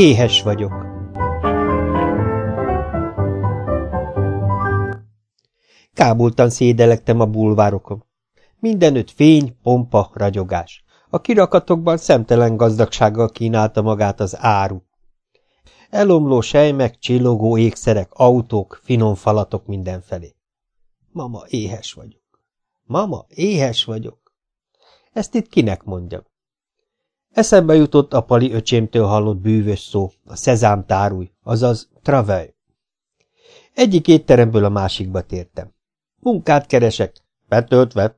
Éhes vagyok. Kábultan szédelektem a bulvárokon. Mindenütt fény, pompa, ragyogás. A kirakatokban szemtelen gazdagsággal kínálta magát az áru. Elomló sejmek, csillogó ékszerek, autók, finom falatok mindenfelé. Mama, éhes vagyok. Mama, éhes vagyok. Ezt itt kinek mondjam? Eszembe jutott a pali öcsémtől hallott bűvös szó, a szezám tárúj, azaz travel. Egyik étteremből a másikba tértem. Munkát keresek. Betöltve.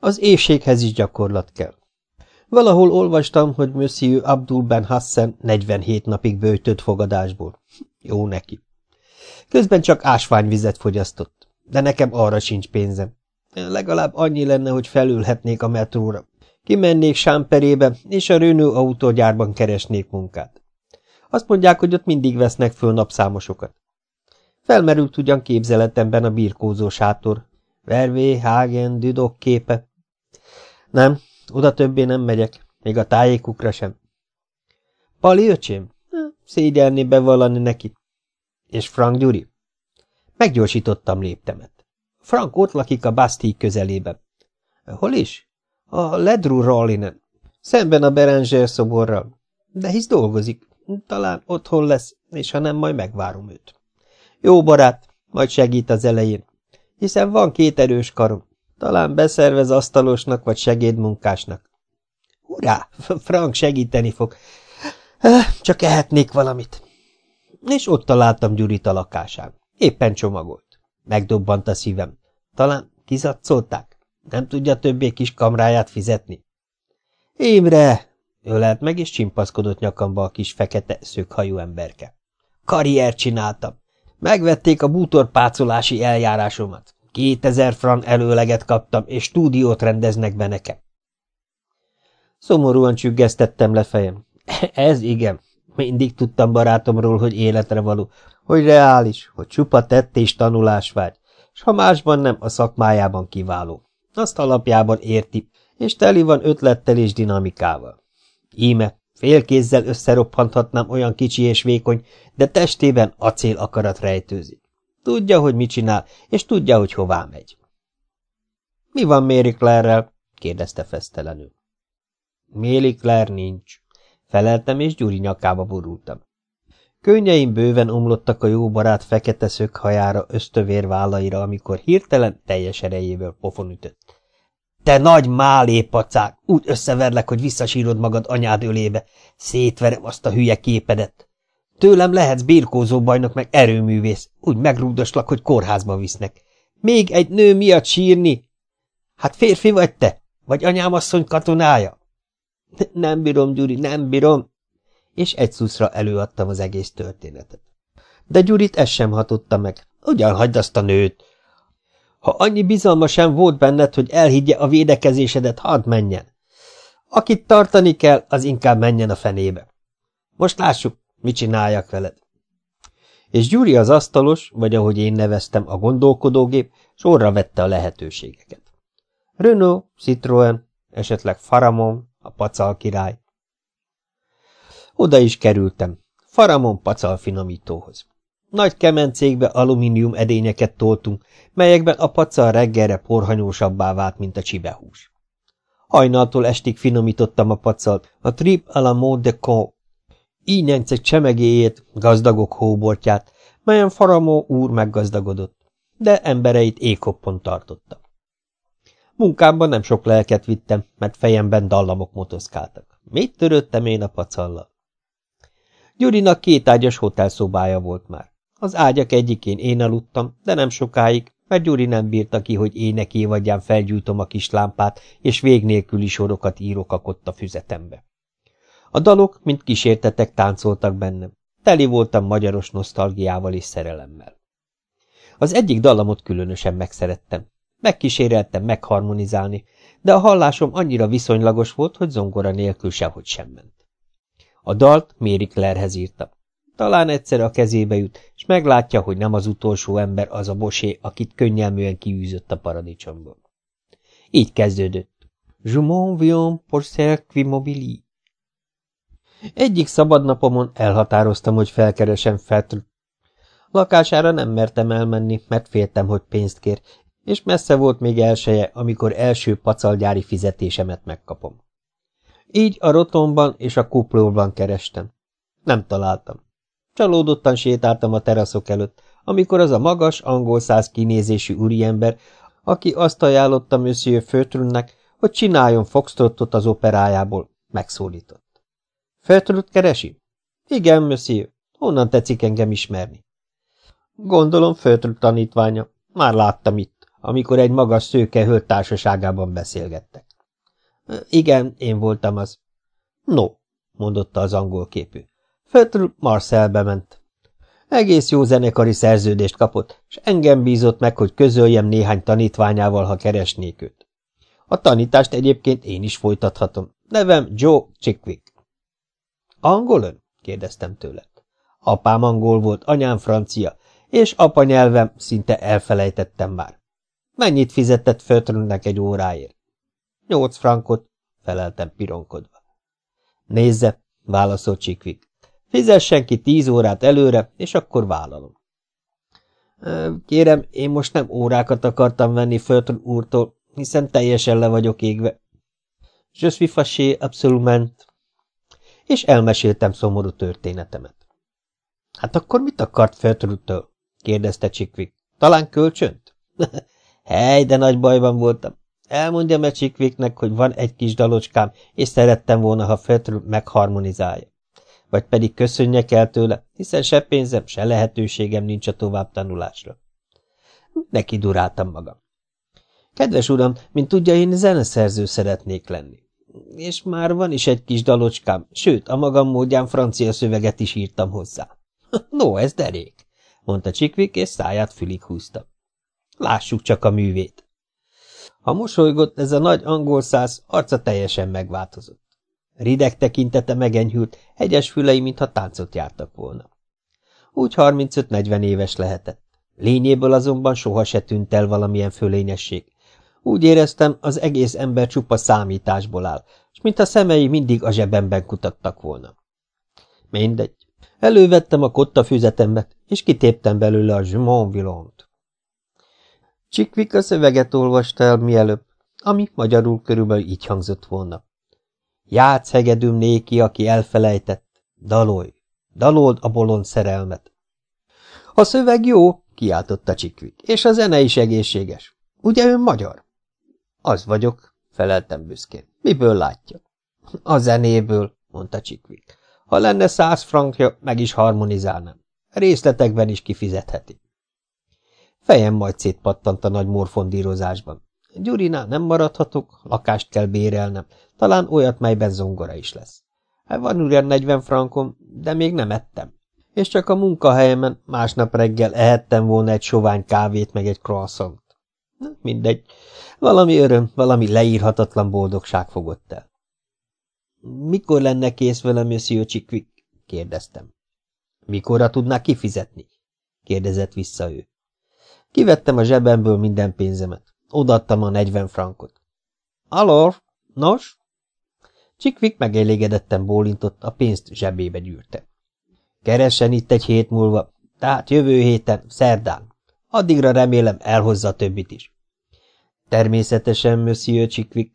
Az éjséghez is gyakorlat kell. Valahol olvastam, hogy Monsieur Abdul Ben Hassan 47 napig bőjtött fogadásból. Jó neki. Közben csak ásványvizet fogyasztott, de nekem arra sincs pénzem. Legalább annyi lenne, hogy felülhetnék a metróra. Kimennék Sámperébe, és a Renault autógyárban keresnék munkát. Azt mondják, hogy ott mindig vesznek föl napszámosokat. Felmerült ugyan képzeletemben a birkózó sátor. Vervé, Hagen, Düdok képe. Nem, oda többé nem megyek, még a tájékukra sem. Pali öcsém? Szégyelni bevallani neki. És Frank Gyuri? Meggyorsítottam léptemet. Frank ott lakik a Bastille közelében. Hol is? A Ledru Rollinen. Szemben a Beranger szoborral. De hisz dolgozik. Talán otthon lesz, és ha nem, majd megvárom őt. Jó barát, majd segít az elején. Hiszen van két erős karom. Talán beszervez asztalosnak vagy segédmunkásnak. Hurrá, Frank segíteni fog. Csak ehetnék valamit. És ott találtam Gyurit a lakásán. Éppen csomagolt. Megdobbant a szívem. Talán kizatszolták? Nem tudja többé kis kamráját fizetni? Émre! Ölelt meg, és csimpaszkodott nyakamba a kis fekete szökhajú emberke. Karriert csináltam. Megvették a bútorpácolási eljárásomat. Kétezer fran előleget kaptam, és stúdiót rendeznek be nekem. Szomorúan csüggesztettem le fejem. Ez igen. Mindig tudtam barátomról, hogy életre való, hogy reális, hogy csupa tett és tanulásvágy, és ha másban nem, a szakmájában kiváló. Azt alapjában érti, és teli van ötlettel és dinamikával. Íme, félkézzel összeroppanthatnám olyan kicsi és vékony, de testében acél akarat rejtőzik. Tudja, hogy mit csinál, és tudja, hogy hová megy. – Mi van Mary Claire-rel? – kérdezte fesztelenül. – Mary Claire nincs – feleltem, és Gyuri nyakába burultam. Könnyeim bőven omlottak a jó barát fekete szökhajára, ösztövér vállaira, amikor hirtelen teljes erejéből pofon ütött. Te nagy málépacák! Úgy összeverlek, hogy visszasírod magad anyád ölébe. Szétverem azt a hülye képedet. Tőlem lehetsz birkózó bajnok meg erőművész. Úgy megrúdoslak, hogy kórházba visznek. Még egy nő miatt sírni? Hát férfi vagy te? Vagy anyám asszony katonája? Nem bírom, Gyuri, nem bírom. És egy szuszra előadtam az egész történetet. De Gyurit ez sem hatotta meg. Ugyan hagyd azt a nőt. Ha annyi bizalma sem volt benned, hogy elhiggye a védekezésedet, hadd menjen. Akit tartani kell, az inkább menjen a fenébe. Most lássuk, mit csináljak veled. És Gyuri az asztalos, vagy ahogy én neveztem, a gondolkodógép, sorra vette a lehetőségeket. Renault, Citroën, esetleg Faramon, a pacal király. Oda is kerültem, Faramon pacal finomítóhoz. Nagy kemencékbe alumínium edényeket toltunk, melyekben a pacal reggelre porhanyósabbá vált, mint a csibehús. Hajnaltól estig finomítottam a pacalt, a trip à la mode de con, ínyencek csemegéjét, gazdagok hóbortját, melyen Faramó úr meggazdagodott, de embereit ékoppon tartotta. Munkámban nem sok lelket vittem, mert fejemben dallamok motoszkáltak. Mit törődtem én a pacallal? Gyurinak két ágyas hotelszobája volt már. Az ágyak egyikén én aludtam, de nem sokáig, mert Gyuri nem bírta ki, hogy ének évadján felgyújtom a kis lámpát, és vég nélküli sorokat írok a füzetembe. A dalok, mint kísértetek, táncoltak bennem. Teli voltam magyaros nosztalgiával és szerelemmel. Az egyik dallamot különösen megszerettem. Megkíséreltem megharmonizálni, de a hallásom annyira viszonylagos volt, hogy zongora nélkül sehogy sem ment. A dalt Mary Claire-hez írtam. Talán egyszer a kezébe jut, és meglátja, hogy nem az utolsó ember az a bosé, akit könnyelműen kiűzött a paradicsomból. Így kezdődött. Je m'en pour cercle mobili. Egyik szabadnapomon elhatároztam, hogy felkeresem Fetr. Lakására nem mertem elmenni, mert féltem, hogy pénzt kér, és messze volt még elseje, amikor első pacalgyári fizetésemet megkapom. Így a rotomban és a kuplóban kerestem. Nem találtam. Csalódottan sétáltam a teraszok előtt, amikor az a magas, angol száz kinézésű úriember, aki azt ajánlotta Monsieur Fötrünnek, hogy csináljon foxtrottot az operájából, megszólított. Fötrüt keresi? Igen, Monsieur. Honnan tetszik engem ismerni? Gondolom Fötrüt tanítványa. Már láttam itt, amikor egy magas szőke hölgy társaságában beszélgettek. Igen, én voltam az. No, mondotta az angol képű. Fötr Marcelbe ment. Egész jó zenekari szerződést kapott, és engem bízott meg, hogy közöljem néhány tanítványával, ha keresnék őt. A tanítást egyébként én is folytathatom. Nevem Joe Chickwick. Angol ön? kérdeztem tőle. Apám angol volt, anyám francia, és apa nyelvem szinte elfelejtettem már. Mennyit fizetett Fötrönnek egy óráért? Nyolc frankot, feleltem pironkodva. Nézze, válaszolt Chickwick. Fizessen ki tíz órát előre, és akkor vállalom. Kérem, én most nem órákat akartam venni Fötr úrtól, hiszen teljesen le vagyok égve. Je suis fâché absolument. És elmeséltem szomorú történetemet. Hát akkor mit akart Fötrútől? kérdezte Csikvik. Talán kölcsönt? Hely, de nagy bajban voltam. Elmondjam-e Csikviknek, hogy van egy kis dalocskám, és szerettem volna, ha Fötrú megharmonizálja vagy pedig köszönjek el tőle, hiszen se pénzem, se lehetőségem nincs a tovább tanulásra. Neki duráltam magam. Kedves uram, mint tudja, én zeneszerző szeretnék lenni. És már van is egy kis dalocskám, sőt, a magam módján francia szöveget is írtam hozzá. No, ez derék, mondta Csikvik, és száját fülig húzta. Lássuk csak a művét. Ha mosolygott, ez a nagy angol száz arca teljesen megváltozott. Rideg tekintete megenyhült, egyes fülei, mintha táncot jártak volna. Úgy 35-40 éves lehetett. Lényéből azonban soha se tűnt el valamilyen fölényesség. Úgy éreztem, az egész ember csupa számításból áll, és mint a szemei mindig a zsebemben kutattak volna. Mindegy. Elővettem a kotta füzetemet, és kitéptem belőle a Jumon Villont. Csikvik a szöveget olvasta el mielőbb, ami magyarul körülbelül így hangzott volna. Játsz hegedűm néki, aki elfelejtett. Dalolj, dalold a bolond szerelmet. A szöveg jó, kiáltotta Csikvik, és a zene is egészséges. Ugye ön magyar? Az vagyok, feleltem büszkén. Miből látja? A zenéből, mondta Csikvik. Ha lenne száz frankja, meg is harmonizálnám. Részletekben is kifizetheti. Fejem majd szétpattant a nagy morfondírozásban. Gyurinál nem maradhatok, lakást kell bérelnem, talán olyat, melyben zongora is lesz. Hát van ugyan 40 frankom, de még nem ettem. És csak a munkahelyemen másnap reggel ehettem volna egy sovány kávét meg egy croissant. Mindegy, valami öröm, valami leírhatatlan boldogság fogott el. Mikor lenne kész velem, Monsieur Csikvik? kérdeztem. Mikorra tudná kifizetni? kérdezett vissza ő. Kivettem a zsebemből minden pénzemet. Odaadtam a negyven frankot. Alor, nos? Csikvik megelégedetten bólintott, a pénzt zsebébe gyűrte. Keressen itt egy hét múlva, tehát jövő héten, szerdán. Addigra remélem elhozza a többit is. Természetesen, Monsieur Csikvik.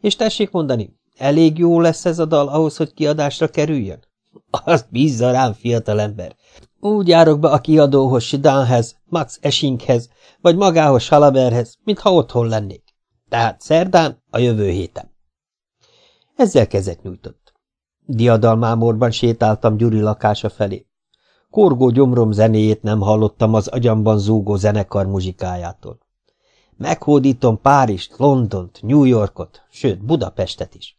És tessék mondani, elég jó lesz ez a dal ahhoz, hogy kiadásra kerüljön? Azt bízza rám, fiatalember. Úgy járok be a kiadóhoz, Sidánhez, Max Eschinghez, vagy magához Salaberhez, mintha otthon lennék. Tehát szerdán a jövő héten. Ezzel kezet nyújtott. Diadalmámorban sétáltam Gyuri lakása felé. Korgó gyomrom zenéjét nem hallottam az agyamban zúgó zenekar muzsikájától. Meghódítom Párizst, Londont, New Yorkot, sőt Budapestet is.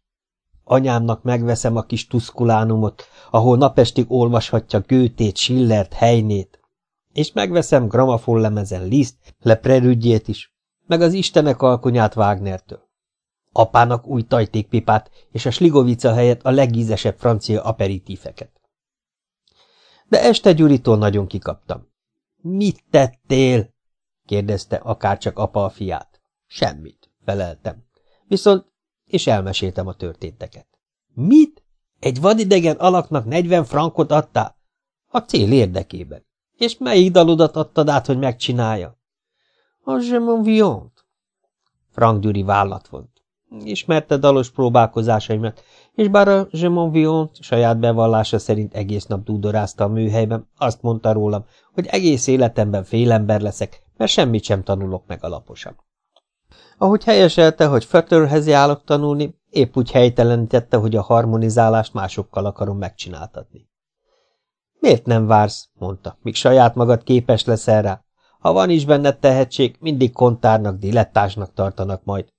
Anyámnak megveszem a kis tuszkulánumot, ahol napestig olvashatja Gőtét, Schillert, Heinnét, és megveszem gramofonlemezen Liszt, Leprerügyét is, meg az Istenek alkonyát Wagnertől. Apának új tajtékpipát, és a sligovica helyett a legízesebb francia aperitífeket. De este Gyuritól nagyon kikaptam. Mit tettél? Kérdezte akárcsak apa a fiát. Semmit, feleltem. Viszont, és elmeséltem a történteket. Mit? Egy vadidegen alaknak negyven frankot adtál? A cél érdekében. És melyik dalodat adtad át, hogy megcsinálja? A Je m'en Frank Gyuri vállat vont. Ismerte dalos próbálkozásaimat, és bár a Je m'en saját bevallása szerint egész nap dúdorázta a műhelyben, azt mondta rólam, hogy egész életemben félember leszek, mert semmit sem tanulok meg alaposan. Ahogy helyeselte, hogy Fötörhez járok tanulni, épp úgy helytelenítette, hogy a harmonizálást másokkal akarom megcsináltatni. Miért nem vársz, mondta, míg saját magad képes leszel rá? Ha van is benned tehetség, mindig kontárnak, dilettásnak tartanak majd.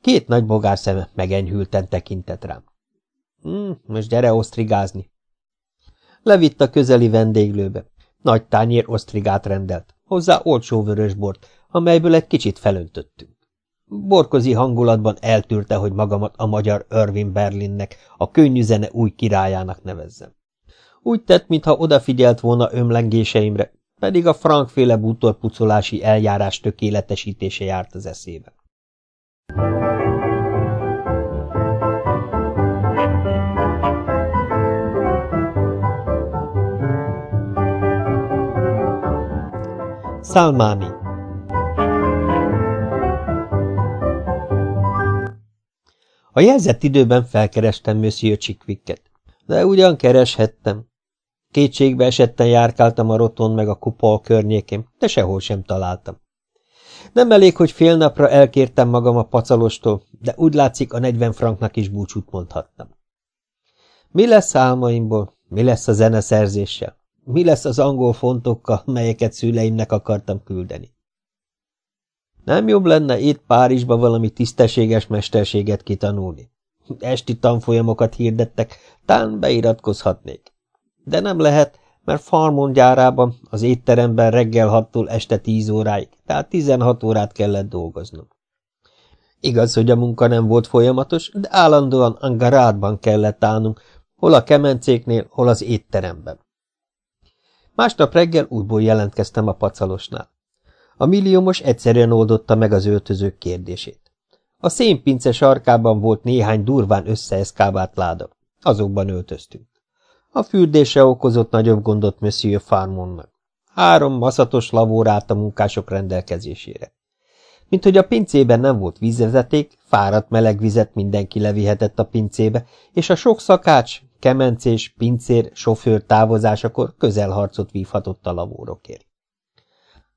Két nagy bogár szeme megenyhülten tekintett rám. Hm, most gyere osztrigázni. Levitt a közeli vendéglőbe. Nagy tányér osztrigát rendelt, hozzá olcsó vörösbort, amelyből egy kicsit felöntöttünk. Borkozi hangulatban eltűrte, hogy magamat a magyar Irving Berlinnek, a könnyű zene új királyának nevezzem. Úgy tett, mintha odafigyelt volna ömlengéseimre, pedig a frankféle bútorpucolási eljárás tökéletesítése járt az eszébe. Salmani A jelzett időben felkerestem Monsieur Csikvikket, de ugyan kereshettem. Kétségbe esetten járkáltam a roton meg a kupol környékén, de sehol sem találtam. Nem elég, hogy fél napra elkértem magam a pacalostól, de úgy látszik a negyven franknak is búcsút mondhattam. Mi lesz álmaimból? Mi lesz a zeneszerzéssel? Mi lesz az angol fontokkal, melyeket szüleimnek akartam küldeni? Nem jobb lenne itt Párizsba valami tisztességes mesterséget kitanulni? Esti tanfolyamokat hirdettek, tán beiratkozhatnék. De nem lehet, mert farmon gyárában, az étteremben reggel hattól este tíz óráig, tehát tizenhat órát kellett dolgoznom. Igaz, hogy a munka nem volt folyamatos, de állandóan angarádban kellett állnunk, hol a kemencéknél, hol az étteremben. Másnap reggel újból jelentkeztem a pacalosnál. A milliómos egyszerűen oldotta meg az öltözők kérdését. A szénpince sarkában volt néhány durván összeeszkábált láda. Azokban öltöztünk. A fürdése okozott nagyobb gondot Monsieur Farmonnak. Három maszatos lavór állt a munkások rendelkezésére. Mint hogy a pincében nem volt vízvezeték, fáradt meleg vizet mindenki levihetett a pincébe, és a sok szakács, kemencés, pincér, sofőr távozásakor közelharcot vívhatott a lavórokért.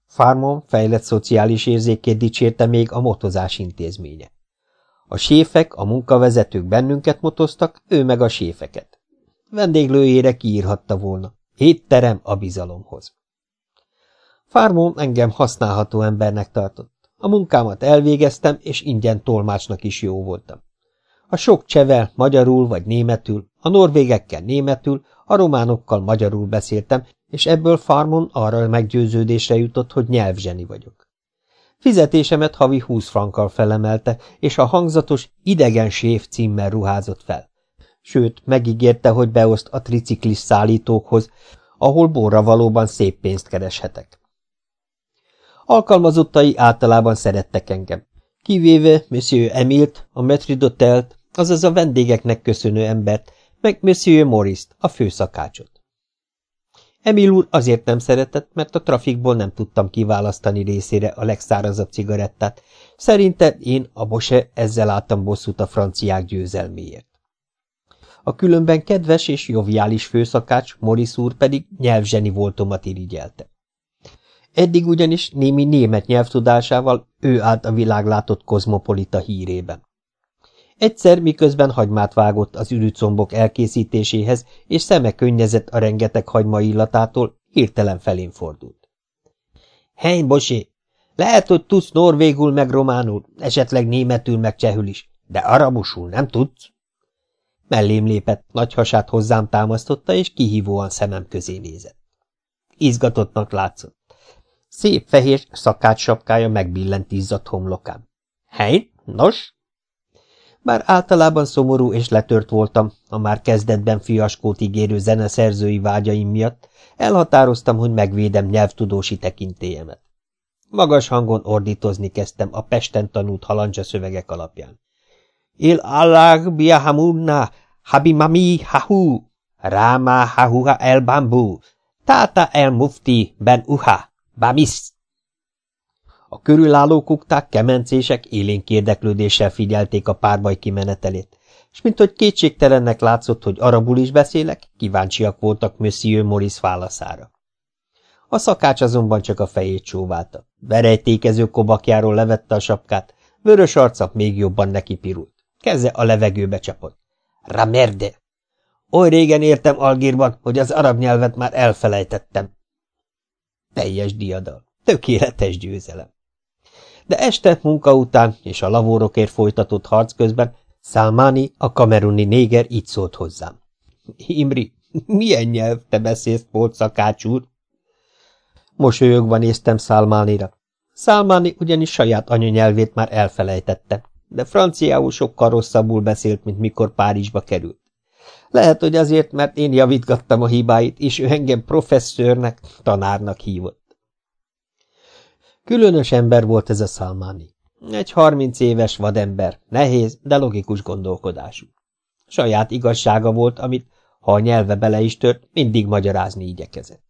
Farmon fejlett szociális érzékét dicsérte még a motozás intézménye. A séfek, a munkavezetők bennünket motoztak, ő meg a séfeket. Vendéglőjére kiírhatta volna. Étterem a bizalomhoz. Farmon engem használható embernek tartott. A munkámat elvégeztem, és ingyen tolmácsnak is jó voltam. A sok csevel magyarul vagy németül, a norvégekkel németül, a románokkal magyarul beszéltem, és ebből Farmon arra meggyőződésre jutott, hogy nyelvzseni vagyok. Fizetésemet havi húsz frankkal felemelte, és a hangzatos idegen séf címmel ruházott fel. Sőt, megígérte, hogy beoszt a triciklis szállítókhoz, ahol borra valóban szép pénzt kereshetek. Alkalmazottai általában szerettek engem, kivéve Monsieur Emilt, a Metridotelt, azaz a vendégeknek köszönő embert, meg Monsieur Morris-t, a főszakácsot. Emil úr azért nem szeretett, mert a trafikból nem tudtam kiválasztani részére a legszárazabb cigarettát. Szerinte én, a Bose, ezzel álltam bosszút a franciák győzelméért. A különben kedves és joviális főszakács, Morris úr pedig nyelvzseni voltomat irigyelte. Eddig ugyanis némi német nyelvtudásával ő állt a világlátott kozmopolita hírében. Egyszer, miközben hagymát vágott az ürücombok elkészítéséhez, és szeme könnyezett a rengeteg hagyma illatától, hirtelen felén fordult. Hein, Bosé, lehet, hogy tudsz norvégul meg románul, esetleg németül meg csehül is, de arabusul nem tudsz? Mellém lépett, nagy hasát hozzám támasztotta, és kihívóan szemem közé nézett. Izgatottnak látszott. Szép fehér szakács sapkája megbillent izzadt homlokán. Hein, nos? Bár általában szomorú és letört voltam, a már kezdetben fiaskót ígérő zeneszerzői vágyaim miatt, elhatároztam, hogy megvédem nyelvtudósi tekintélyemet. Magas hangon ordítozni kezdtem a Pesten tanult halandzsa szövegek alapján. Il Allah biahamunna habimami hahu, rama hahuha el bambu, tata el mufti ben uha, bamis. A körülálló kukták, kemencések élénk érdeklődéssel figyelték a párbaj kimenetelét, és mint hogy kétségtelennek látszott, hogy arabul is beszélek, kíváncsiak voltak Monsieur Morris válaszára. A szakács azonban csak a fejét csóválta. Verejtékező kobakjáról levette a sapkát, vörös arca még jobban neki pirult. Keze a levegőbe csapott. Ramerde! Oly régen értem Algírban, hogy az arab nyelvet már elfelejtettem. Teljes diadal, tökéletes győzelem. De este munka után és a lavórokért folytatott harc közben Salmani, a kameruni néger így szólt hozzám. Imri, milyen nyelv te beszélsz, volt szakács úr? Mosolyogva néztem Szálmánira. Szálmáni ugyanis saját anyanyelvét már elfelejtette, de franciául sokkal rosszabbul beszélt, mint mikor Párizsba került. Lehet, hogy azért, mert én javítgattam a hibáit, és ő engem professzörnek, tanárnak hívott. Különös ember volt ez a Szalmáni. Egy harminc éves vadember, nehéz, de logikus gondolkodású. Saját igazsága volt, amit, ha a nyelve bele is tört, mindig magyarázni igyekezett.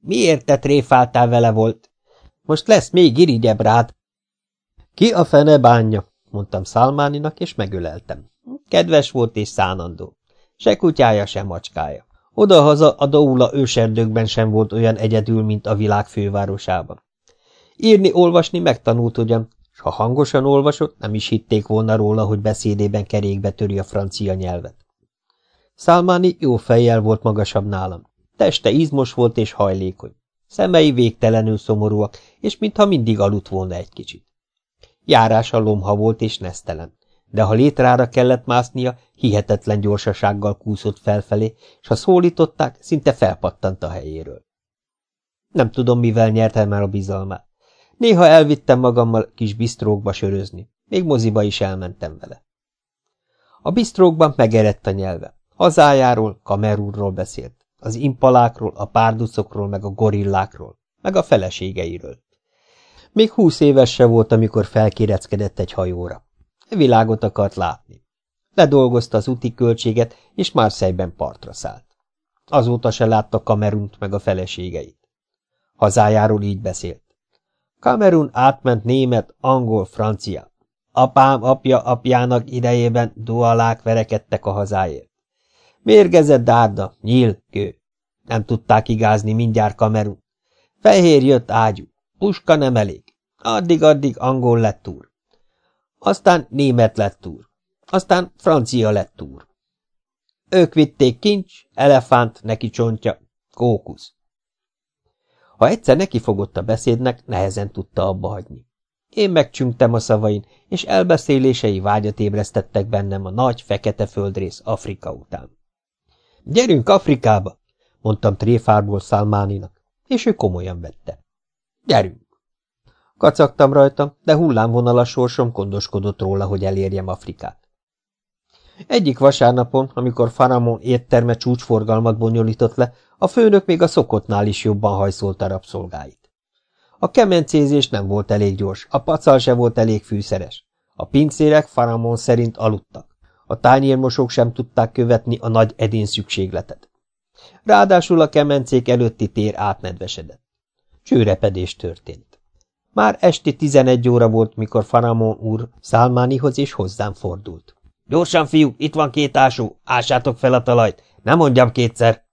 Miért te tréfáltál vele volt? Most lesz még irigyebb rád. Ki a fene bánja, mondtam Szálmáninak, és megöleltem. Kedves volt és szánandó. Se kutyája, se macskája. Odahaza a Doula őserdőkben sem volt olyan egyedül, mint a világ fővárosában. Írni-olvasni megtanult ugyan, s ha hangosan olvasott, nem is hitték volna róla, hogy beszédében kerékbe töri a francia nyelvet. Szálmáni jó fejjel volt magasabb nálam. Teste izmos volt és hajlékony. Szemei végtelenül szomorúak, és mintha mindig aludt volna egy kicsit. Járása lomha volt és nesztelen, de ha létrára kellett másznia, hihetetlen gyorsasággal kúszott felfelé, és ha szólították, szinte felpattant a helyéről. Nem tudom, mivel nyertem el a bizalmát. Néha elvittem magammal kis bisztrókba sörözni, még moziba is elmentem vele. A bisztrókban megerett a nyelve. Hazájáról, Kamerúrról beszélt az impalákról, a párducokról, meg a gorillákról, meg a feleségeiről. Még húsz éves se volt, amikor felkéreckedett egy hajóra. Világot akart látni. Ledolgozta az úti költséget, és Marseille-ben partra szállt. Azóta se látta Kamerunt meg a feleségeit. Hazájáról így beszélt. Kamerun átment német, angol, francia. Apám apja apjának idejében dualák verekedtek a hazáért. Mérgezett dárda, nyíl, kő. Nem tudták igázni mindjárt kamerun. Fehér jött ágyú, puska nem elég. Addig-addig angol lett túr. Aztán német lett túr. Aztán francia lett túr. Ők vitték kincs, elefánt, neki csontja, kókusz. Ha egyszer nekifogott a beszédnek, nehezen tudta abba hagyni. Én megcsüngtem a szavain, és elbeszélései vágyat ébresztettek bennem a nagy, fekete földrész Afrika után. Gyerünk Afrikába, mondtam tréfárból Szálmáninak, és ő komolyan vette. Gyerünk! Kacagtam rajta, de hullámvonalas sorsom gondoskodott róla, hogy elérjem Afrikát. Egyik vasárnapon, amikor Faramon étterme csúcsforgalmat bonyolított le, a főnök még a szokottnál is jobban hajszolta rabszolgáit. A kemencézés nem volt elég gyors, a pacal se volt elég fűszeres. A pincérek Faramon szerint aludtak. A tányérmosók sem tudták követni a nagy edén szükségletet. Ráadásul a kemencék előtti tér átnedvesedett. Csőrepedés történt. Már esti tizenegy óra volt, mikor Faramon úr Szálmánihoz és hozzám fordult. Gyorsan, fiú, itt van két ásó, ásátok fel a talajt, nem mondjam kétszer.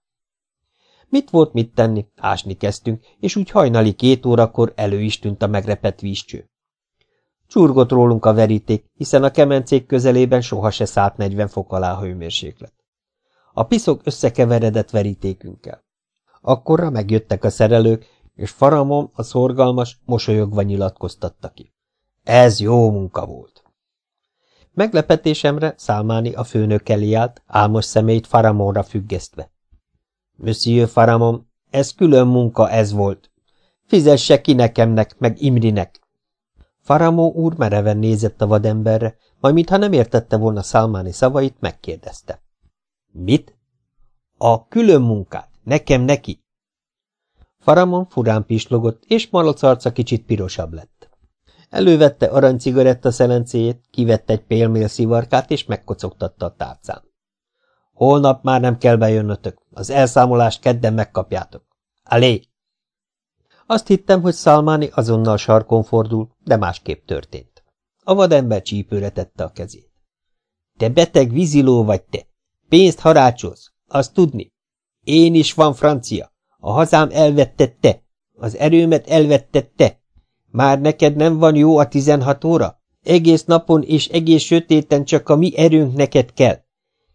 Mit volt mit tenni? Ásni kezdtünk, és úgy hajnali két órakor elő is tűnt a megrepett vízcső. Csurgott rólunk a veríték, hiszen a kemencék közelében soha se szállt 40 fok alá a hőmérséklet. A piszok összekeveredett verítékünkkel. Akkorra megjöttek a szerelők, és Faramon, a szorgalmas, mosolyogva nyilatkoztatta ki. Ez jó munka volt. Meglepetésemre Szálmáni a főnök elé állt, álmos szemét Faramonra függesztve. Monsieur Faramon, ez külön munka ez volt. Fizesse ki nekemnek, meg Imrinek, Faramó úr mereven nézett a vademberre, majd mintha nem értette volna Szalmáni szavait, megkérdezte. Mit? A külön munkát. Nekem neki. Faramon furán pislogott, és malac arca kicsit pirosabb lett. Elővette aranycigaretta szelencéjét, kivette egy pélmél szivarkát, és megkocogtatta a tárcán. Holnap már nem kell bejönnötök, az elszámolást kedden megkapjátok. Alé! Azt hittem, hogy Szalmáni azonnal sarkon fordul, de másképp történt. A vadember csípőre tette a kezét. Te beteg víziló vagy te! Pénzt harácsolsz, azt tudni. Én is van francia. A hazám elvetted te. Az erőmet elvetted te. Már neked nem van jó a tizenhat óra? Egész napon és egész sötéten csak a mi erőnk neked kell.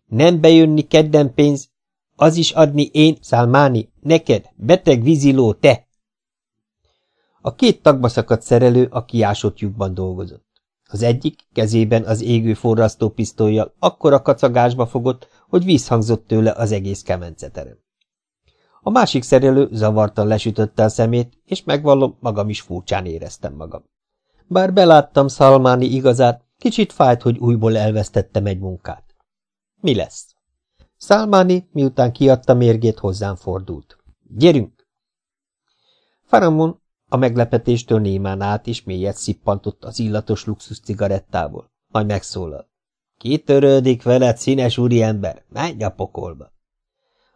Nem bejönni kedden pénz, az is adni én, Szálmáni, neked, beteg víziló, te! A két tagba szakadt szerelő a kiásott lyukban dolgozott. Az egyik kezében az égő forrasztó pisztolyjal akkora kacagásba fogott, hogy visszhangzott tőle az egész kemenceterem. A másik szerelő zavartan lesütötte a szemét, és megvallom, magam is furcsán éreztem magam. Bár beláttam Szalmáni igazát, kicsit fájt, hogy újból elvesztettem egy munkát. Mi lesz? Szalmáni, miután kiadta mérgét, hozzám fordult. Gyerünk! Faramon a meglepetéstől némán át és mélyet szippantott az illatos luxus cigarettából, majd megszólal. Kitörődik veled, színes úriember, menj a pokolba!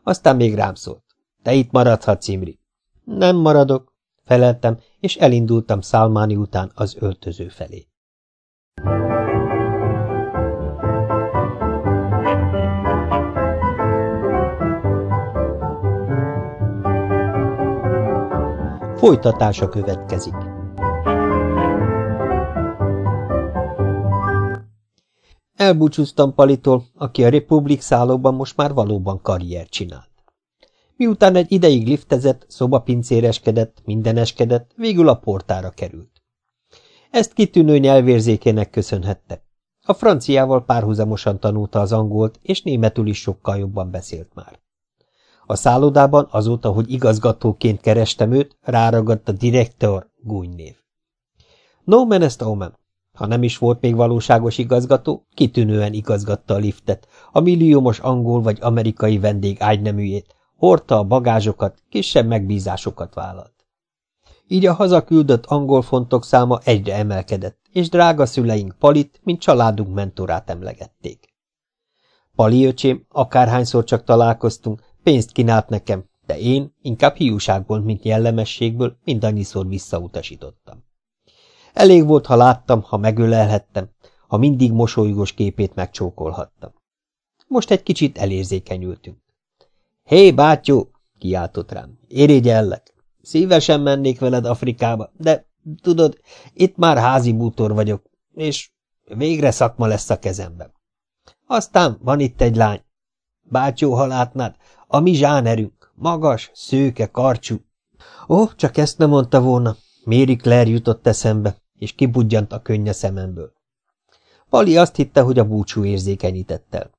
Aztán még rám szólt. Te itt maradhatsz, Imri. Nem maradok, feleltem, és elindultam Szálmáni után az öltöző felé. Folytatása következik. Elbúcsúztam Palitól, aki a Republik szállóban most már valóban karrier csinált. Miután egy ideig liftezett, szobapincéreskedett, mindeneskedett, végül a portára került. Ezt kitűnő nyelvérzékének köszönhette. A franciával párhuzamosan tanulta az angolt, és németül is sokkal jobban beszélt már. A szállodában azóta, hogy igazgatóként kerestem őt, ráragadt a direktor gúnynév. No man est omen. Ha nem is volt még valóságos igazgató, kitűnően igazgatta a liftet, a milliómos angol vagy amerikai vendég ágyneműjét, hordta a bagázsokat, kisebb megbízásokat vállalt. Így a hazaküldött angol fontok száma egyre emelkedett, és drága szüleink Palit, mint családunk mentorát emlegették. Pali öcsém, akárhányszor csak találkoztunk, pénzt kínált nekem, de én inkább hiúságból, mint jellemességből mindannyiszor visszautasítottam. Elég volt, ha láttam, ha megölelhettem, ha mindig mosolygós képét megcsókolhattam. Most egy kicsit elérzékenyültünk. Hé, bátyó! kiáltott rám. Irigyellek. Szívesen mennék veled Afrikába, de tudod, itt már házi bútor vagyok, és végre szakma lesz a kezemben. Aztán van itt egy lány. Bátyó, ha látnád, a mi zsánerünk, magas, szőke, karcsú. Ó, csak ezt nem mondta volna. Méri Claire jutott eszembe, és kibudjant a könnye szememből. Pali azt hitte, hogy a búcsú érzékenyített el.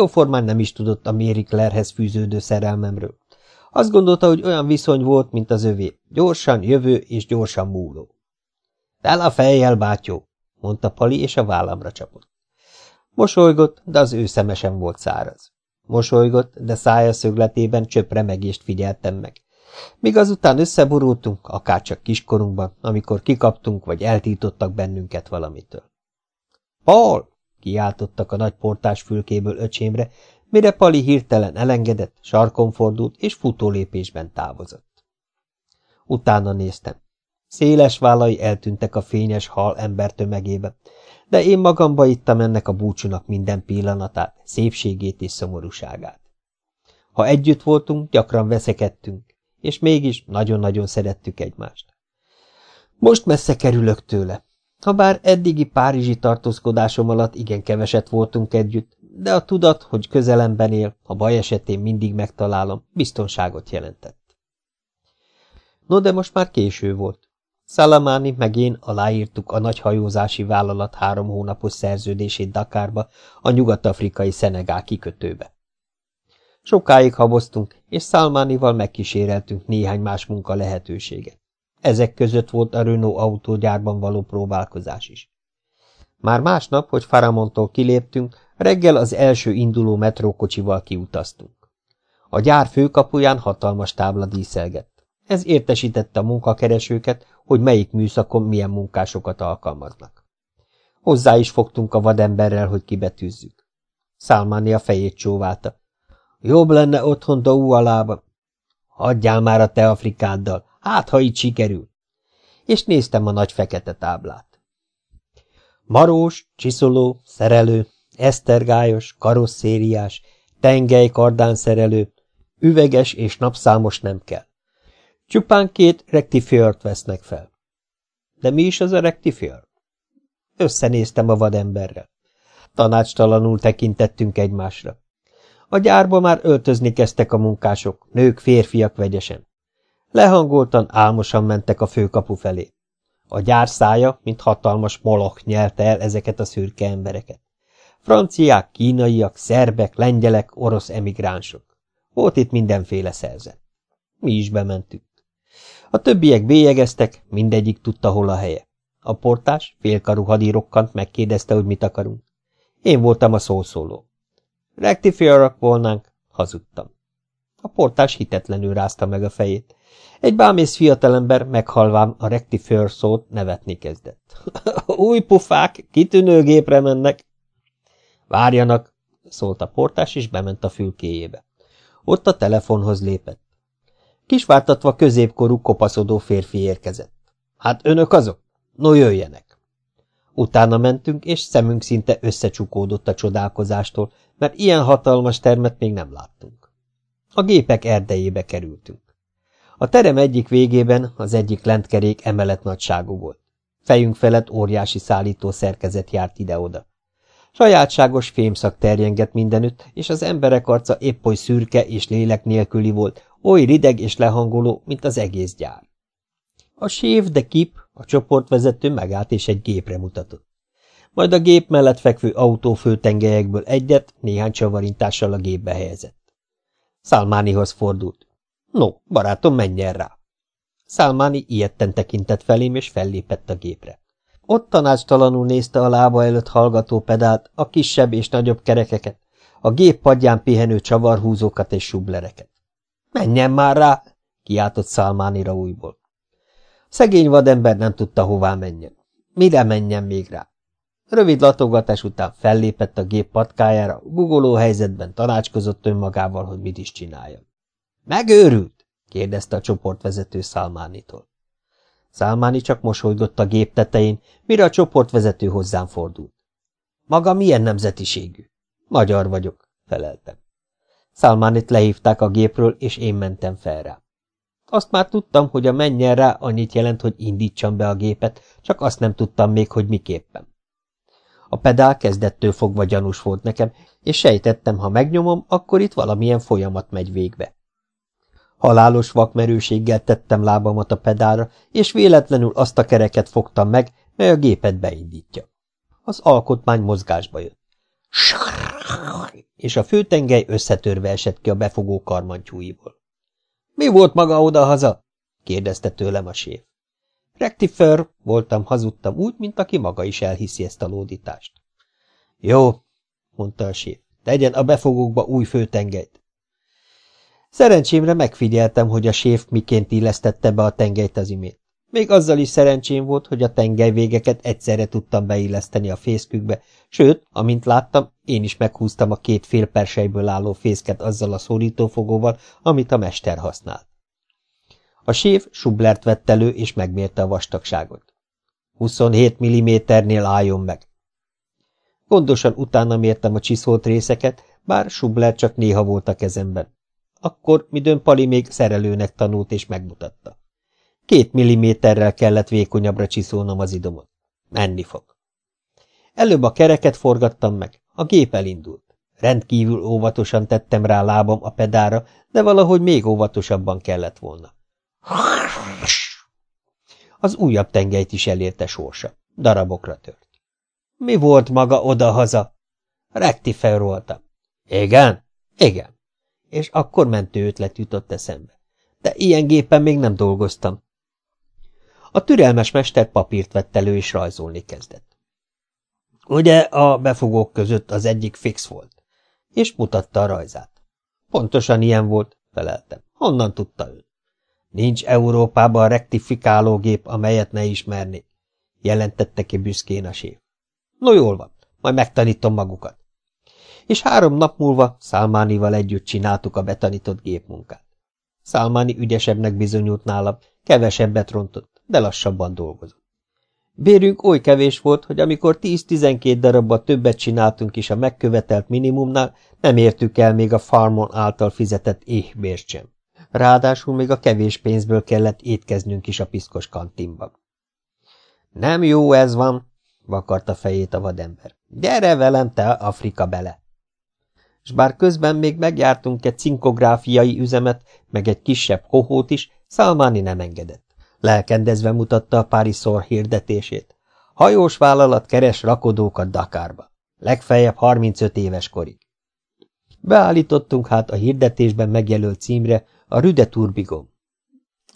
Jóformán nem is tudott a Mary Claire-hez fűződő szerelmemről. Azt gondolta, hogy olyan viszony volt, mint az övé, gyorsan jövő és gyorsan múló. Tel a fejjel, bátyó, mondta Pali, és a vállamra csapott. Mosolygott, de az ő szeme sem volt száraz. Mosolygott, de szája szögletében csöpp remegést figyeltem meg. Míg azután összeborultunk, akárcsak kiskorunkban, amikor kikaptunk, vagy eltítottak bennünket valamitől. Paul! Kiáltottak a nagy portás fülkéből öcsémre, mire Pali hirtelen elengedett, sarkon fordult, és futólépésben távozott. Utána néztem. Széles vállai eltűntek a fényes hal ember tömegébe, de én magamba ittam ennek a búcsúnak minden pillanatát, szépségét és szomorúságát. Ha együtt voltunk, gyakran veszekedtünk, és mégis nagyon-nagyon szerettük egymást. Most messze kerülök tőle, Habár eddigi párizsi tartózkodásom alatt igen keveset voltunk együtt, de a tudat, hogy közelemben él, a baj esetén mindig megtalálom, biztonságot jelentett. No, de most már késő volt. Szalamáni meg én aláírtuk a nagy hajózási vállalat három hónapos szerződését Dakárba, a nyugat-afrikai Szenegál kikötőbe. Sokáig haboztunk, és Szalmánival megkíséreltünk néhány más munka lehetőséget. Ezek között volt a Renault autógyárban való próbálkozás is. Már másnap, hogy Faramontól kiléptünk, reggel az első induló metrókocsival kiutaztunk. A gyár főkapuján hatalmas tábla díszelgett. Ez értesítette a munkakeresőket, hogy melyik műszakon milyen munkásokat alkalmaznak. Hozzá is fogtunk a vademberrel, hogy kibetűzzük. Szálmáni a fejét csóválta. Jobb lenne otthon Daualában. Hagyjál már a te Afrikáddal, hát ha így sikerül. És néztem a nagy fekete táblát. Marós, csiszoló, szerelő, esztergályos, karosszériás, tengely kardánszerelő, üveges és napszámos nem kell. Csupán két rektifiört vesznek fel. De mi is az a rektifiör? Összenéztem a vademberrel. Tanácstalanul tekintettünk egymásra. A gyárba már öltözni kezdtek a munkások, nők, férfiak vegyesen. Lehangoltan, álmosan mentek a főkapu felé. A gyár szája, mint hatalmas moloch nyelte el ezeket a szürke embereket. Franciák, kínaiak, szerbek, lengyelek, orosz emigránsok. Volt itt mindenféle szerzet. Mi is bementünk. A többiek bélyegeztek, mindegyik tudta, hol a helye. A portás félkarú hadirokkant megkérdezte, hogy mit akarunk. Én voltam a szószóló. Rektifiarak volnánk, hazudtam. A portás hitetlenül rázta meg a fejét. Egy bámész fiatalember meghalván a rektifier szót nevetni kezdett. Új pufák, kitűnő gépre mennek. Várjanak, szólt a portás, és bement a fülkéjébe. Ott a telefonhoz lépett. Kisvártatva középkorú kopaszodó férfi érkezett. Hát önök azok? No jöjjenek! Utána mentünk, és szemünk szinte összecsukódott a csodálkozástól, mert ilyen hatalmas termet még nem láttunk. A gépek erdejébe kerültünk. A terem egyik végében az egyik lentkerék emelet nagyságú volt. Fejünk felett óriási szállító szerkezet járt ide-oda. Sajátságos fémszak terjengett mindenütt, és az emberek arca épp oly szürke és lélek nélküli volt, oly rideg és lehangoló, mint az egész gyár. A sév de kip, a csoportvezető megállt és egy gépre mutatott. Majd a gép mellett fekvő autó főtengelyekből egyet néhány csavarintással a gépbe helyezett. Szálmánihoz fordult. No, barátom, menjen rá! Szálmáni ilyetten tekintett felém, és fellépett a gépre. Ott tanácstalanul nézte a lába előtt hallgató pedált, a kisebb és nagyobb kerekeket, a gép padján pihenő csavarhúzókat és sublereket. – Menjen már rá! – kiáltott Szálmánira újból. Szegény vadember nem tudta, hová menjen. Mire menjen még rá? Rövid latogatás után fellépett a gép patkájára, gugoló helyzetben tanácskozott önmagával, hogy mit is csináljon. Megőrült? kérdezte a csoportvezető Szálmánitól. Szálmáni csak mosolygott a gép tetején, mire a csoportvezető hozzám fordult. Maga milyen nemzetiségű? Magyar vagyok, feleltem. Szálmánit lehívták a gépről, és én mentem fel rá. Azt már tudtam, hogy a menjen rá annyit jelent, hogy indítsam be a gépet, csak azt nem tudtam még, hogy miképpen. A pedál kezdettől fogva gyanús volt nekem, és sejtettem, ha megnyomom, akkor itt valamilyen folyamat megy végbe. Halálos vakmerőséggel tettem lábamat a pedálra, és véletlenül azt a kereket fogtam meg, mely a gépet beindítja. Az alkotmány mozgásba jött. És a főtengely összetörve esett ki a befogó karmantyúiból. – Mi volt maga oda-haza? – kérdezte tőlem a séf. – Rectifer, voltam, hazudtam úgy, mint aki maga is elhiszi ezt a lódítást. – Jó – mondta a séf, – tegyen a befogókba új főtengelyt. Szerencsémre megfigyeltem, hogy a séf miként illesztette be a tengelyt az imént. Még azzal is szerencsém volt, hogy a tengelyvégeket egyszerre tudtam beilleszteni a fészkükbe, sőt, amint láttam, én is meghúztam a két félpersejből álló fészket azzal a szorítófogóval, amit a mester használt. A séf sublert vett elő, és megmérte a vastagságot. 27 mm-nél álljon meg. Gondosan utána mértem a csiszolt részeket, bár subler csak néha volt a kezemben. Akkor, midőn Pali még szerelőnek tanult és megmutatta. Két milliméterrel kellett vékonyabbra csiszolnom az idomot. Menni fog. Előbb a kereket forgattam meg, a gép elindult. Rendkívül óvatosan tettem rá lábam a pedára, de valahogy még óvatosabban kellett volna. Az újabb tengelyt is elérte sorsa. Darabokra tört. Mi volt maga oda-haza? Rektifer voltam. Igen? Igen és akkor mentő ötlet jutott eszembe. De ilyen gépen még nem dolgoztam. A türelmes mester papírt vett elő, és rajzolni kezdett. Ugye a befogók között az egyik fix volt, és mutatta a rajzát. Pontosan ilyen volt, feleltem. Honnan tudta ő? Nincs Európában rektifikálógép, amelyet ne ismernék, jelentette ki büszkén a séf. No jól van, majd megtanítom magukat. És három nap múlva Szálmánival együtt csináltuk a betanított gépmunkát. Szálmáni ügyesebbnek bizonyult nálam, kevesebbet rontott, de lassabban dolgozott. Bérünk oly kevés volt, hogy amikor 10-12 darabba többet csináltunk is a megkövetelt minimumnál, nem értük el még a farmon által fizetett éhbért sem. Ráadásul még a kevés pénzből kellett étkeznünk is a piszkos kantinban. Nem jó ez van, vakarta fejét a vadember. Gyere velem te Afrika bele! S bár közben még megjártunk egy cinkográfiai üzemet, meg egy kisebb kohót is, Szalmáni nem engedett. Lelkendezve mutatta a Páriszor hirdetését. Hajós vállalat keres rakodókat Dakárba. Legfeljebb 35 éves korig. Beállítottunk hát a hirdetésben megjelölt címre a Rüde Turbigom.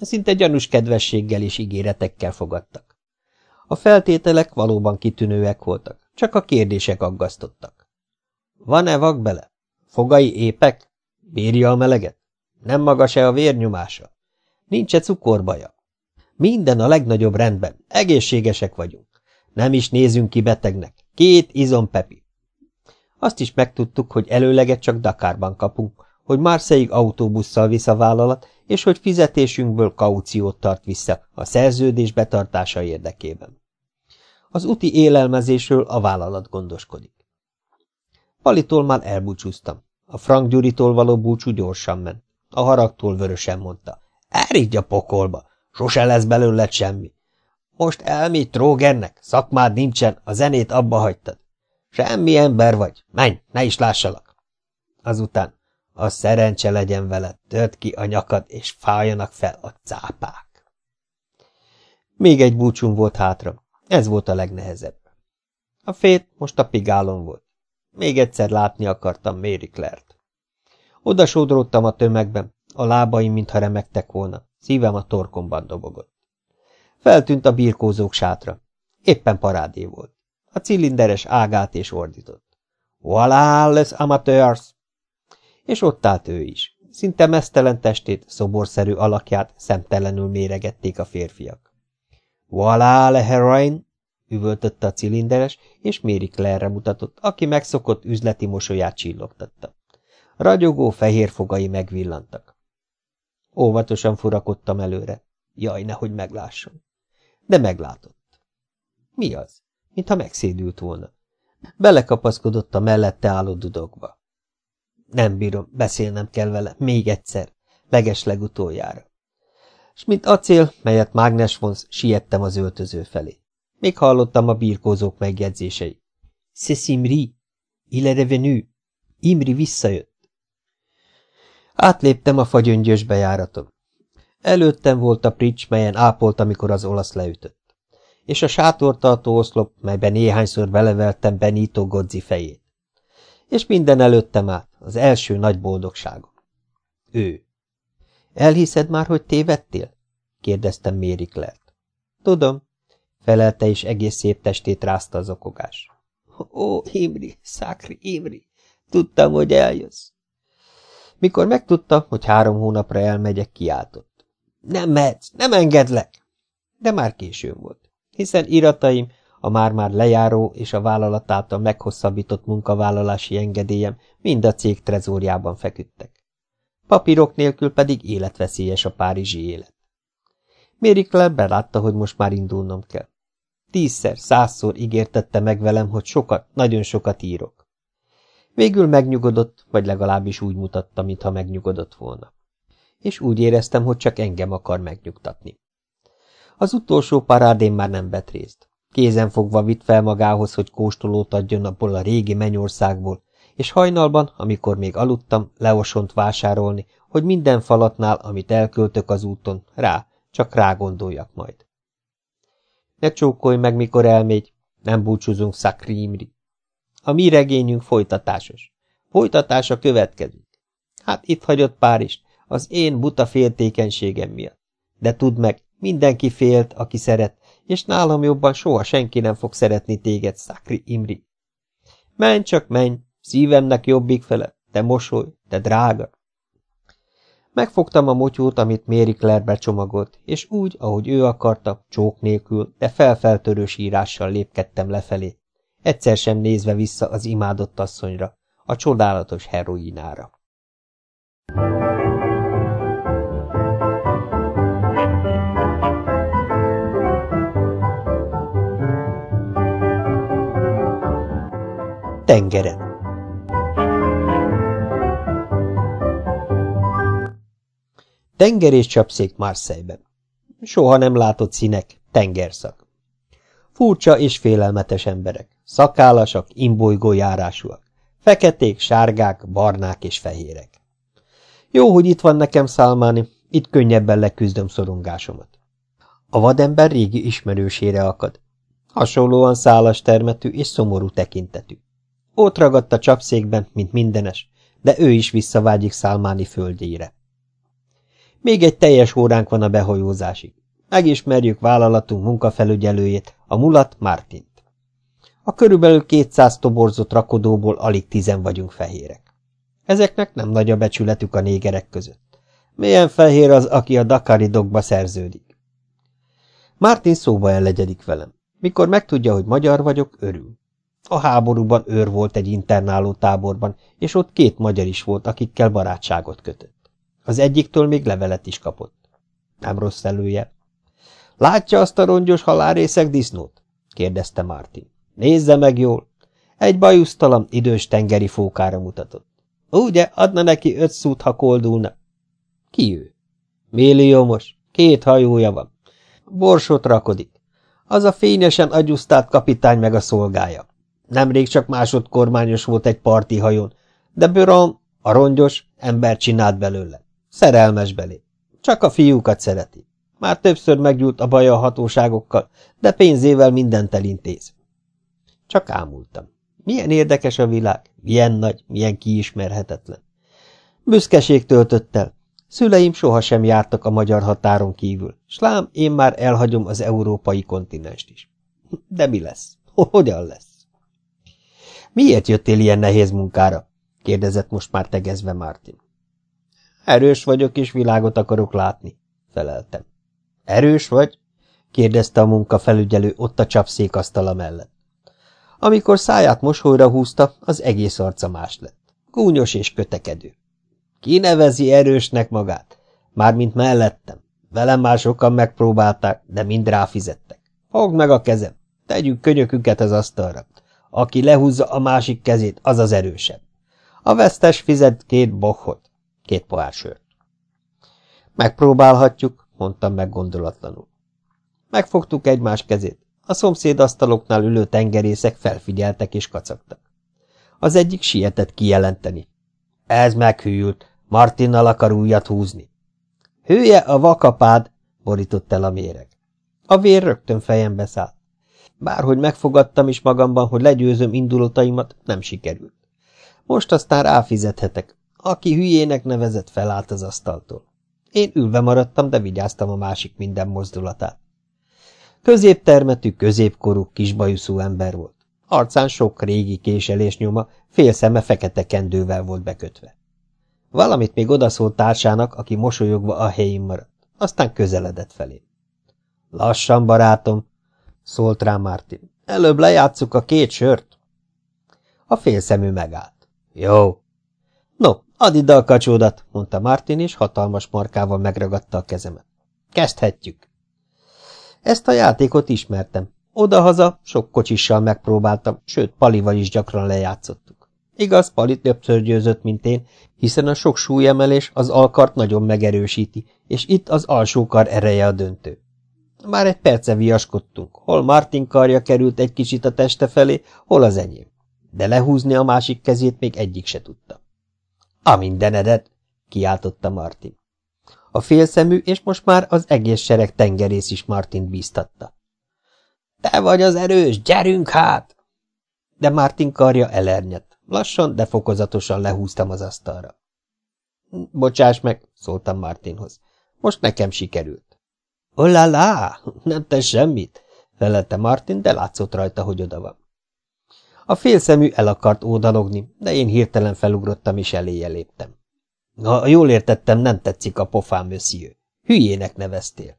Szinte gyanús kedvességgel és ígéretekkel fogadtak. A feltételek valóban kitűnőek voltak, csak a kérdések aggasztottak. Van-e vak bele? Fogai épek? Bírja a meleget? Nem magas-e a vérnyomása? Nincs-e cukorbaja? Minden a legnagyobb rendben, egészségesek vagyunk. Nem is nézünk ki betegnek. Két izompepi. Azt is megtudtuk, hogy előleget csak Dakárban kapunk, hogy Marseille autóbusszal visz a vállalat, és hogy fizetésünkből kauciót tart vissza a szerződés betartása érdekében. Az úti élelmezésről a vállalat gondoskodik. Palitól már elbúcsúztam. A Frank Gyuritól való búcsú gyorsan ment. A haragtól vörösen mondta. Elrigy a pokolba, sose lesz belőled semmi. Most elmégy trógernek, szakmád nincsen, a zenét abba hagytad. Semmi ember vagy, menj, ne is lássalak. Azután a szerencse legyen veled, tört ki a nyakad, és fájjanak fel a cápák. Még egy búcsún volt hátra, ez volt a legnehezebb. A fét most a pigálon volt. Még egyszer látni akartam Mary Claire-t. Oda sodródtam a tömegben, a lábaim mintha remektek volna, szívem a torkomban dobogott. Feltűnt a birkózók sátra. Éppen parádé volt. A cilinderes ágát és ordított. Voilà les amateurs! És ott állt ő is. Szinte mesztelen testét, szoborszerű alakját szemtelenül méregették a férfiak. Voilà le heroin! Üvöltötte a cilinderes, és Méri Claire-re mutatott, aki megszokott üzleti mosolyát csillogtatta. Ragyogó fehér fogai megvillantak. Óvatosan furakodtam előre. Jaj, nehogy meglásson. De meglátott. Mi az? Mintha megszédült volna. Belekapaszkodott a mellette álló dudokba. Nem bírom, beszélnem kell vele, még egyszer, legesleg utoljára. S mint acél, melyet mágnes vonz, siettem az öltöző felé. Még hallottam a birkózók megjegyzései. C'est Imri, il est revenu, Imri visszajött. Átléptem a fagyöngyös bejáraton. Előttem volt a prics, melyen ápolt, amikor az olasz leütött. És a sátortartó oszlop, melyben néhányszor beleveltem Benito Godzi fejét. És minden előttem át, az első nagy boldogságom. Ő. Elhiszed már, hogy tévedtél? kérdeztem Méri Klert. Tudom, felelte, és egész szép testét rázta az okogás. Ó, Imri, Szákri, Imri, tudtam, hogy eljössz. Mikor megtudta, hogy három hónapra elmegyek, kiáltott. Nem mehetsz, nem engedlek! De már későn volt, hiszen irataim, a már-már lejáró és a vállalat által meghosszabbított munkavállalási engedélyem mind a cég trezóriában feküdtek. Papírok nélkül pedig életveszélyes a párizsi élet. Mérikler belátta, hogy most már indulnom kell. Tízszer, százszor ígértette meg velem, hogy sokat, nagyon sokat írok. Végül megnyugodott, vagy legalábbis úgy mutatta, mintha megnyugodott volna. És úgy éreztem, hogy csak engem akar megnyugtatni. Az utolsó parádén már nem vett részt. Kézen fogva vitt fel magához, hogy kóstolót adjon abból a régi mennyországból, és hajnalban, amikor még aludtam, leosont vásárolni, hogy minden falatnál, amit elköltök az úton, rá, csak rá gondoljak majd. Ne csókolj meg, mikor elmegy, nem búcsúzunk Szakri Imri. A mi regényünk folytatásos. Folytatása következik. Hát itt hagyott Párizs, az én buta féltékenységem miatt. De tudd meg, mindenki félt, aki szeret, és nálam jobban soha senki nem fog szeretni téged, Szakri Imri. Menj csak, menj, szívemnek jobbik fele, te mosoly, te drága. Megfogtam a motyót, amit Mary Claire becsomagolt, és úgy, ahogy ő akarta, csók nélkül, de felfeltörős írással lépkedtem lefelé, egyszer sem nézve vissza az imádott asszonyra, a csodálatos heroinára. Tengeren Tenger és csapszék Marseille-ben. Soha nem látott színek, tengerszak. Furcsa és félelmetes emberek, szakállasak, imbolygó feketék, sárgák, barnák és fehérek. Jó, hogy itt van nekem Szálmáni, itt könnyebben leküzdöm szorongásomat. A vadember régi ismerősére akad. Hasonlóan szálas termetű és szomorú tekintetű. Ott ragadt a csapszékben, mint mindenes, de ő is visszavágyik Szálmáni földjére. Még egy teljes óránk van a behajózásig. Megismerjük vállalatunk munkafelügyelőjét, a mulat Martint. A körülbelül 200 toborzott rakodóból alig tizen vagyunk fehérek. Ezeknek nem nagy a becsületük a négerek között. Milyen fehér az, aki a Dakari dogba szerződik? Martin szóba ellegyedik velem. Mikor megtudja, hogy magyar vagyok, örül. A háborúban őr volt egy internáló táborban, és ott két magyar is volt, akikkel barátságot kötött. Az egyiktől még levelet is kapott. Nem rossz elője. Látja azt a rongyos halálrészek disznót? kérdezte Martin. Nézze meg jól. Egy bajusztalan, idős tengeri fókára mutatott. Ugye, adna neki öt szút, ha koldulna. Ki ő? Milliómos. Két hajója van. Borsot rakodik. Az a fényesen agyusztált kapitány meg a szolgája. Nemrég csak másodkormányos volt egy parti hajón, de Böron, a rongyos, ember csinált belőle. Szerelmes belé. Csak a fiúkat szereti. Már többször meggyújt a baja a hatóságokkal, de pénzével mindent elintéz. Csak ámultam. Milyen érdekes a világ, milyen nagy, milyen kiismerhetetlen. Büszkeség töltött el. Szüleim sohasem jártak a magyar határon kívül, s én már elhagyom az európai kontinenst is. De mi lesz? Hogyan lesz? Miért jöttél ilyen nehéz munkára? kérdezett most már tegezve Martin. Erős vagyok, és világot akarok látni, feleltem. Erős vagy? kérdezte a munkafelügyelő ott a csapszékasztala mellett. Amikor száját mosolyra húzta, az egész arca más lett. Gúnyos és kötekedő. Ki nevezi erősnek magát? Mármint mellettem. Velem már sokan megpróbálták, de mind ráfizettek. Fogd meg a kezem, tegyük könyöküket az asztalra. Aki lehúzza a másik kezét, az az erősebb. A vesztes fizet két bokhot, két pohár sört. Megpróbálhatjuk, mondtam meg gondolatlanul. Megfogtuk egymás kezét. A szomszéd asztaloknál ülő tengerészek felfigyeltek és kacagtak. Az egyik sietett kijelenteni. Ez meghűlt, Martinnal akar újat húzni. Hője a vakapád, borított el a méreg. A vér rögtön fejembe szállt. Bárhogy megfogadtam is magamban, hogy legyőzöm indulataimat, nem sikerült. Most aztán ráfizethetek. Aki hülyének nevezett, felállt az asztaltól. Én ülve maradtam, de vigyáztam a másik minden mozdulatát. Középtermetű, középkorú, kisbajuszú ember volt. Arcán sok régi késelés nyoma, fél szeme fekete kendővel volt bekötve. Valamit még odaszólt társának, aki mosolyogva a helyén maradt, aztán közeledett felé. Lassan, barátom, szólt rá Martin. Előbb lejátszuk a két sört. A félszemű megállt. Jó. Add ide a kacsódat, mondta Martin, és hatalmas markával megragadta a kezemet. Kezdhetjük. Ezt a játékot ismertem. Odahaza sok kocsissal megpróbáltam, sőt, Palival is gyakran lejátszottuk. Igaz, Palit többször győzött, mint én, hiszen a sok súlyemelés az alkart nagyon megerősíti, és itt az alsókar ereje a döntő. Már egy perce viaskodtunk, hol Martin karja került egy kicsit a teste felé, hol az enyém. De lehúzni a másik kezét még egyik se tudta. A mindenedet! kiáltotta Martin. A félszemű, és most már az egész sereg tengerész is Martint bíztatta. Te vagy az erős, gyerünk hát! De Martin karja elernyett. Lassan, de fokozatosan lehúztam az asztalra. Bocsáss meg, szóltam Martinhoz. Most nekem sikerült. – Olá, nem tesz semmit, felelte Martin, de látszott rajta, hogy oda van. A félszemű el akart ódalogni, de én hirtelen felugrottam és eléje léptem. Ha jól értettem, nem tetszik a pofám, monsieur. Hülyének neveztél.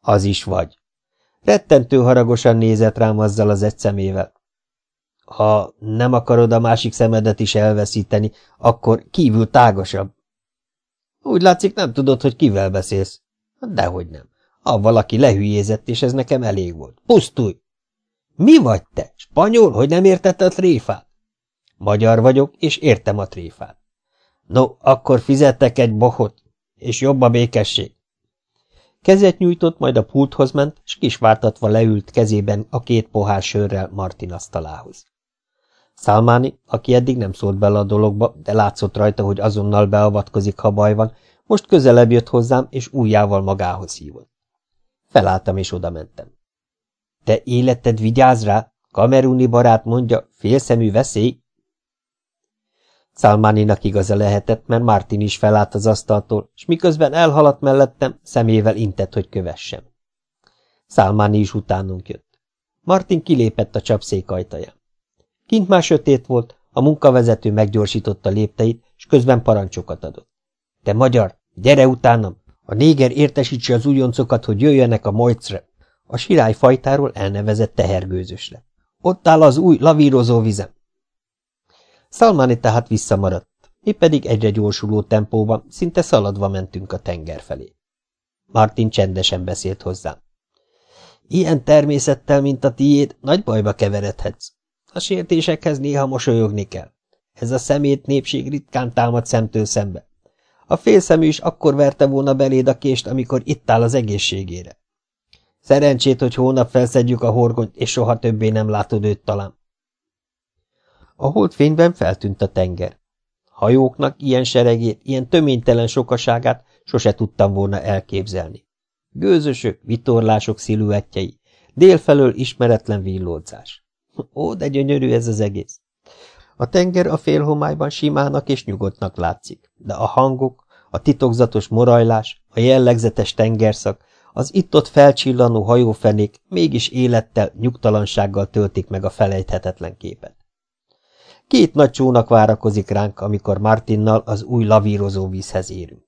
Az is vagy. Rettentő haragosan nézett rám azzal az egy szemével. Ha nem akarod a másik szemedet is elveszíteni, akkor kívül tágasabb. Úgy látszik, nem tudod, hogy kivel beszélsz. Dehogy nem. Ha valaki lehülyézett, és ez nekem elég volt. Pusztulj! Mi vagy te? Spanyol, hogy nem értette a tréfát? Magyar vagyok, és értem a tréfát. No, akkor fizettek egy bohot, és jobb a békesség. Kezet nyújtott, majd a pulthoz ment, s kisvártatva leült kezében a két pohár sörrel Martin asztalához. Szálmáni, aki eddig nem szólt bele a dologba, de látszott rajta, hogy azonnal beavatkozik, ha baj van, most közelebb jött hozzám, és újjával magához hívott. Felálltam, és oda mentem. Te életed vigyáz rá, kameruni barát mondja, félszemű veszély. Szálmáninak igaza lehetett, mert Martin is felállt az asztaltól, és miközben elhaladt mellettem, szemével intett, hogy kövessem. Szálmáni is utánunk jött. Martin kilépett a csapszék ajtaján. Kint már sötét volt, a munkavezető meggyorsította lépteit, és közben parancsokat adott. Te magyar, gyere utánam! A néger értesítse az újoncokat, hogy jöjjenek a mojcre. A sirály fajtáról elnevezett tehergőzösre. Ott áll az új lavírozó vizem. Szalmáni tehát visszamaradt, mi pedig egyre gyorsuló tempóban, szinte szaladva mentünk a tenger felé. Martin csendesen beszélt hozzám. Ilyen természettel, mint a tiéd, nagy bajba keveredhetsz. A sértésekhez néha mosolyogni kell. Ez a szemét népség ritkán támad szemtől szembe. A félszemű is akkor verte volna beléd a kést, amikor itt áll az egészségére. Szerencsét, hogy hónap felszedjük a horgonyt, és soha többé nem látod őt talán. A holdfényben feltűnt a tenger. Hajóknak ilyen seregét, ilyen töménytelen sokaságát sose tudtam volna elképzelni. Gőzösök, vitorlások sziluettjei, délfelől ismeretlen villódzás. Ó, de gyönyörű ez az egész! A tenger a félhomályban simának és nyugodtnak látszik, de a hangok, a titokzatos morajlás, a jellegzetes tengerszak, az itt-ott felcsillanó hajófenék mégis élettel, nyugtalansággal töltik meg a felejthetetlen képet. Két nagy csónak várakozik ránk, amikor Martinnal az új lavírozó vízhez érünk.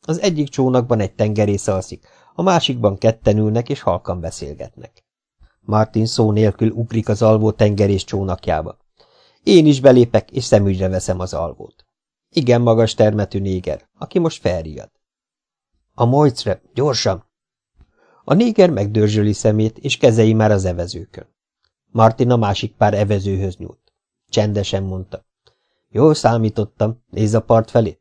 Az egyik csónakban egy tengerész alszik, a másikban ketten ülnek és halkan beszélgetnek. Martin szó nélkül ugrik az alvó tengerész csónakjába. Én is belépek, és szemügyre veszem az alvót. Igen magas termetű néger, aki most felriad. A mojcre, gyorsan! A néger megdörzsöli szemét, és kezei már az evezőkön. Martin a másik pár evezőhöz nyúlt. Csendesen mondta. Jól számítottam, nézz a part felé.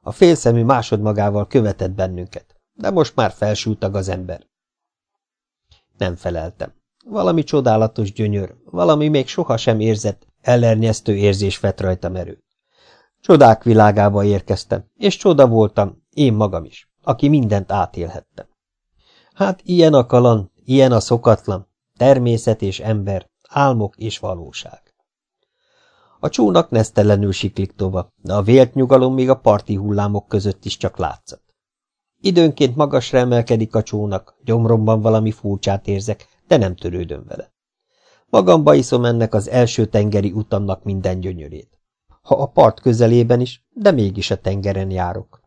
A félszemű másodmagával követett bennünket, de most már felsúltag az ember. Nem feleltem. Valami csodálatos gyönyör, valami még sohasem érzett, ellernyeztő érzés vett rajtam erőt. Csodák világába érkeztem, és csoda voltam, én magam is, aki mindent átélhettem. Hát ilyen a kaland, ilyen a szokatlan, természet és ember, álmok és valóság. A csónak nesztelenül siklik tova, de a vélt nyugalom még a parti hullámok között is csak látszat. Időnként magasra emelkedik a csónak, gyomromban valami furcsát érzek, de nem törődöm vele. Magamba iszom ennek az első tengeri utamnak minden gyönyörét. Ha a part közelében is, de mégis a tengeren járok.